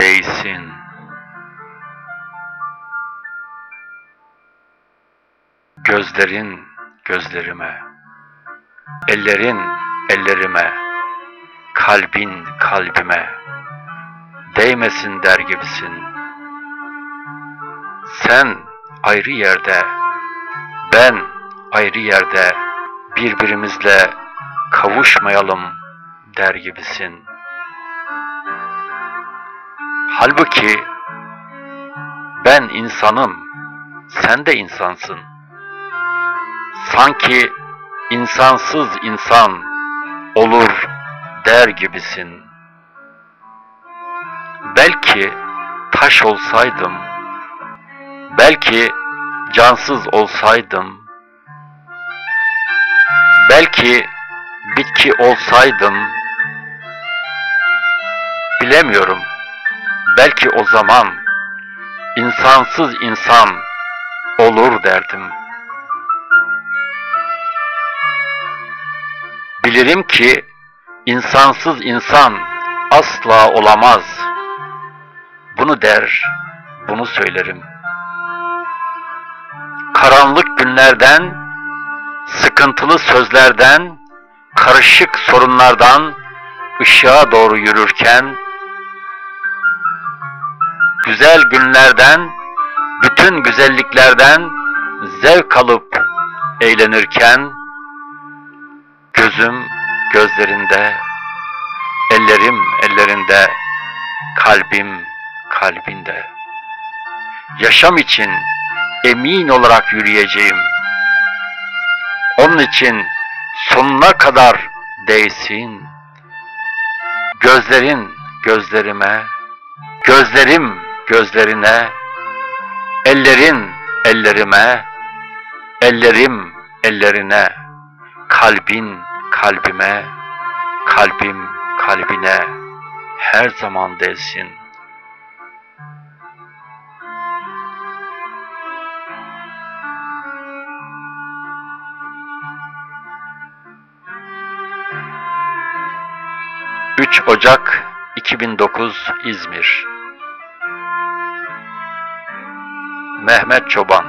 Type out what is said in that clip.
değsin. Gözlerin gözlerime, ellerin ellerime, kalbin kalbime, değmesin der gibisin. Sen ayrı yerde, ben ayrı yerde birbirimizle kavuşmayalım der gibisin.'' Halbuki ben insanım, sen de insansın. Sanki insansız insan olur der gibisin. Belki taş olsaydım, belki cansız olsaydım, belki bitki olsaydım, bilemiyorum. Belki o zaman insansız insan olur derdim. Bilirim ki insansız insan asla olamaz. Bunu der, bunu söylerim. Karanlık günlerden, sıkıntılı sözlerden, karışık sorunlardan ışığa doğru yürürken, güzel günlerden, bütün güzelliklerden zevk alıp eğlenirken, gözüm gözlerinde, ellerim ellerinde, kalbim kalbinde. Yaşam için emin olarak yürüyeceğim. Onun için sonuna kadar değsin. Gözlerin gözlerime, gözlerim gözlerine, ellerin ellerime, ellerim ellerine, kalbin kalbime, kalbim kalbine her zaman değsin. ...3 Ocak 2009 İzmir Mehmet Çoban